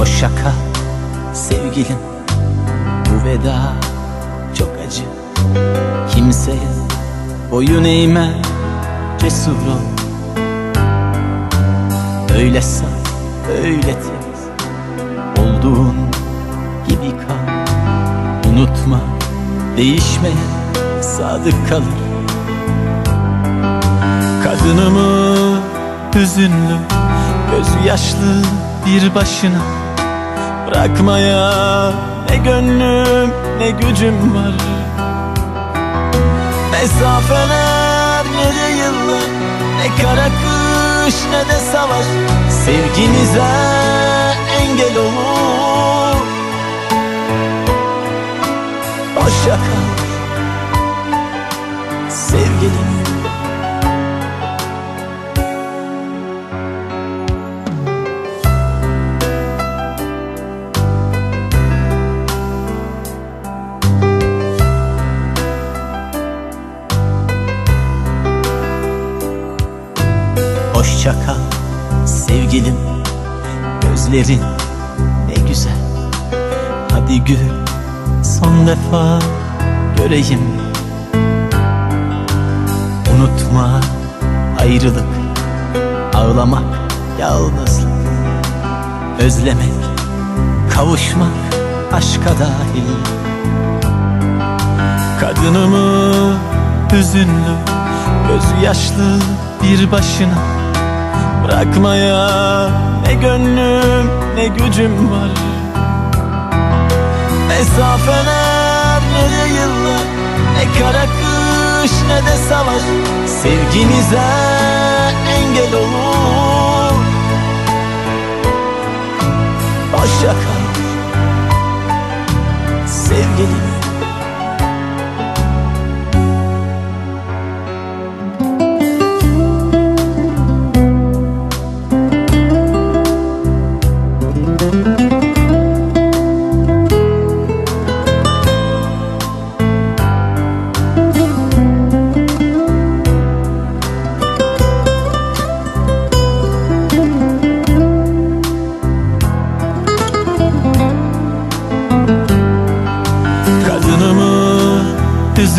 O şaka sevgilim Bu veda çok acı. Kimseye boyun eğme Cesur ol. Öyle saf, öyle temiz Olduğun gibi kal. Unutma, değişmeye sadık kalır. Kadınımı hüzünlü Gözü yaşlı bir başına. Bırakmaya. Ne gönlüm ne gücüm var. Mesafeler ne de yıllar Ne kara kış ne de savaş. Sevginize engel olur. Hoşça kal. Sevgilim Hoşça kal sevgilim Gözlerin ne güzel. Hadi gül son defa göreyim. Unutma ayrılık Ağlamak yalnızlık. Özlemek kavuşmak aşka dahil. Kadınımı hüzünlü Gözü yaşlı bir başına Bırakmaya. Ne gönlüm ne gücüm var. Mesafeler ne de yıllar Ne kara kış ne de savaş. Sevginize engel olur. Hoşça kal Sevgilim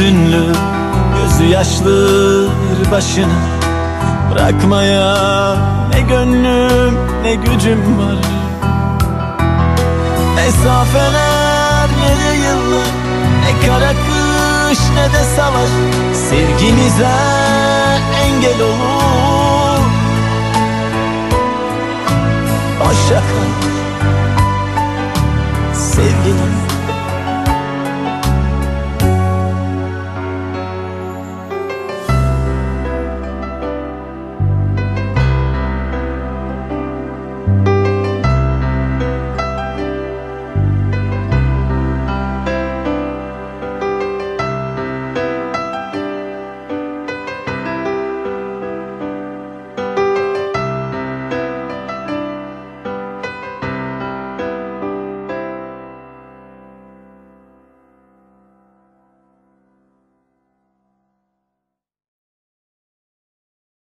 hüzünlü Gözü yaşlı bir başına Bırakmaya ne gönlüm ne gücüm var? Mesafeler ne de yıllar Ne kara kış ne de savaş. Sevginize engel olur. Hoşça kal. Sevgilim